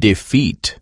defeat.